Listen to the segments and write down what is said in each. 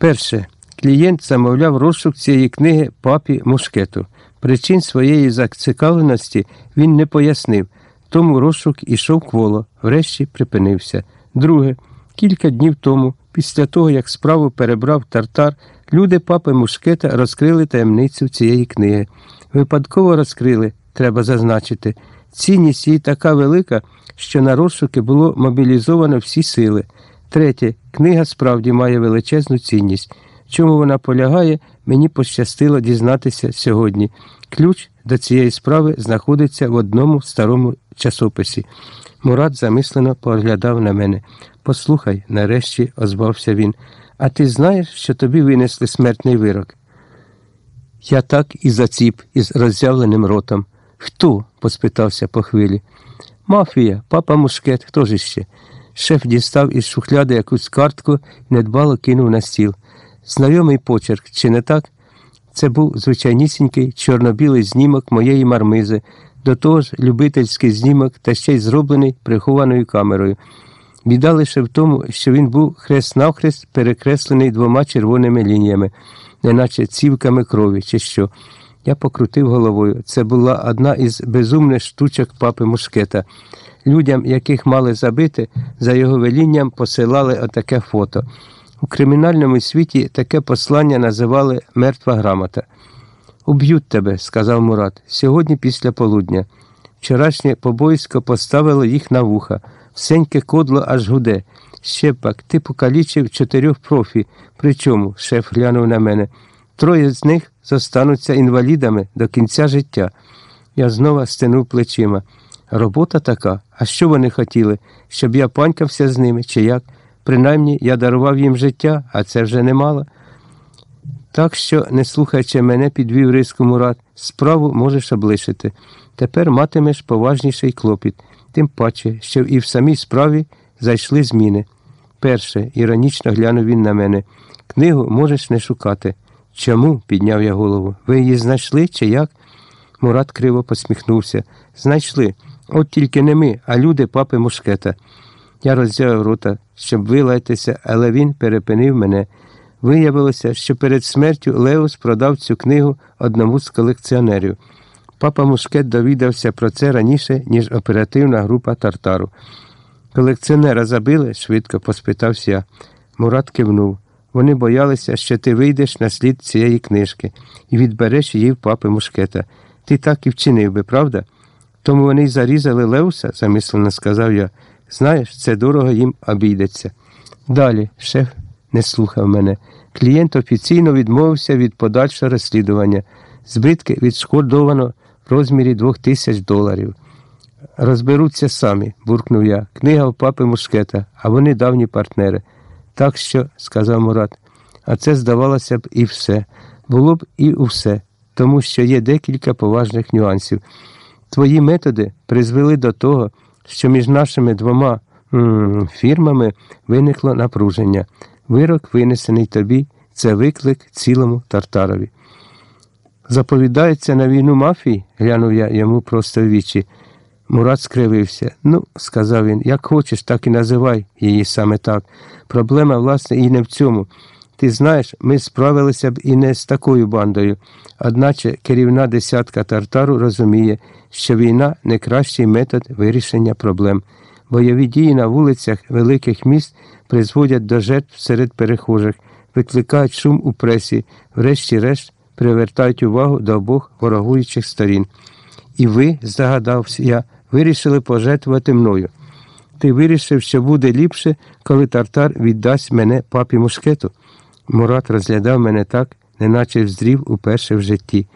Перше. Клієнт замовляв розшук цієї книги папі Мушкету. Причин своєї зацікавленості він не пояснив, тому розшук ішов кволо, врешті припинився. Друге. Кілька днів тому, після того, як справу перебрав тартар, люди папи Мушкета розкрили таємницю цієї книги. Випадково розкрили, треба зазначити. Цінність її така велика, що на розшуки було мобілізовано всі сили. Третє. Книга справді має величезну цінність. Чому вона полягає, мені пощастило дізнатися сьогодні. Ключ до цієї справи знаходиться в одному старому часописі. Мурат замислено поглядав на мене. Послухай, нарешті озвався він. А ти знаєш, що тобі винесли смертний вирок? Я так і заціп із роззявленим ротом. Хто? поспитався по хвилі. Мафія, папа мушкет, хто ж іще? Шеф дістав із шухляди якусь картку і недбало кинув на стіл. Знайомий почерк, чи не так? Це був звичайнісінький чорно-білий знімок моєї мармизи, до того ж любительський знімок та ще й зроблений прихованою камерою. Біда лише в тому, що він був хрест-навхрест перекреслений двома червоними лініями, неначе цівками крові, чи що. Я покрутив головою. Це була одна із безумних штучок папи Мушкета. Людям, яких мали забити, за його велінням посилали отаке фото. У кримінальному світі таке послання називали мертва грамота. Уб'ють тебе, сказав Мурат, сьогодні після полудня. Вчорашнє побоїсько поставило їх на вуха, всеньке кодло аж гуде. Ще пак, ти покалічив чотирьох профі. Причому, шеф глянув на мене. Троє з них зостануться інвалідами до кінця життя. Я знову стенув плечима. Робота така, а що вони хотіли? Щоб я панькався з ними, чи як? Принаймні я дарував їм життя, а це вже немало. Так що, не слухаючи мене, підвів риску Мурат, справу можеш облишити. Тепер матимеш поважніший клопіт, тим паче, що і в самій справі зайшли зміни. Перше, іронічно глянув він на мене. Книгу можеш не шукати. Чому? підняв я голову. Ви її знайшли чи як? Мурат криво посміхнувся. Знайшли. От тільки не ми, а люди папи Мушкета. Я роззяв рота, щоб вилаятися, але він перепинив мене. Виявилося, що перед смертю Леус продав цю книгу одному з колекціонерів. Папа Мушкет довідався про це раніше, ніж оперативна група Тартару. Колекціонера забили? швидко поспитався я. Мурат кивнув. Вони боялися, що ти вийдеш на слід цієї книжки і відбереш її в папи Мушкета. Ти так і вчинив би, правда? Тому вони й зарізали Леуса, замислено сказав я. Знаєш, це дорого їм обійдеться. Далі, шеф не слухав мене. Клієнт офіційно відмовився від подальшого розслідування. Збитки відшкодовано в розмірі двох тисяч доларів. Розберуться самі, буркнув я. Книга в папи Мушкета, а вони давні партнери. Так що, сказав Мурат, а це здавалося б і все. Було б і все, тому що є декілька поважних нюансів. Твої методи призвели до того, що між нашими двома фірмами виникло напруження. Вирок, винесений тобі, це виклик цілому тартарові. Заповідається на війну мафії, глянув я йому просто в вічі. Мурат скривився. Ну, сказав він, як хочеш, так і називай її саме так. Проблема, власне, і не в цьому. Ти знаєш, ми справилися б і не з такою бандою. Одначе керівна десятка тартару розуміє, що війна не кращий метод вирішення проблем. Бойові дії на вулицях великих міст призводять до жертв серед перехожих, викликають шум у пресі, врешті-решт привертають увагу до обох ворогуючих сторін. І ви, здогадався я, вирішили пожертвувати мною. Ти вирішив, що буде ліпше, коли тартар віддасть мене папі мушкету. Мурат розглядав мене так, неначе вздрів уперше в житті.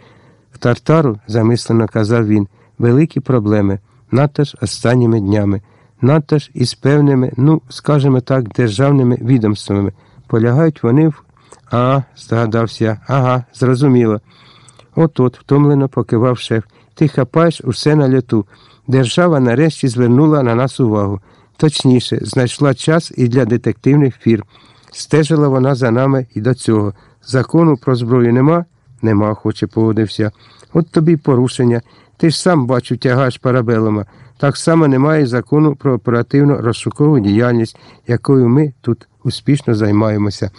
В тартару, замислено казав він, великі проблеми, надто ж останніми днями, надто ж із певними, ну, скажімо так, державними відомствами. Полягають вони в. А, здогадався ага, зрозуміло. От от, втомлено покивав шеф. Ти хапаєш усе на льоту. Держава нарешті звернула на нас увагу. Точніше, знайшла час і для детективних фірм. Стежила вона за нами і до цього. Закону про зброю нема? Нема, охоче погодився. От тобі порушення. Ти ж сам бачу, тягаєш парабелома. Так само немає закону про оперативно розшукову діяльність, якою ми тут успішно займаємося.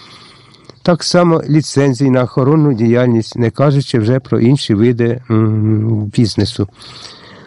Так само ліцензій на охоронну діяльність, не кажучи вже про інші види бізнесу.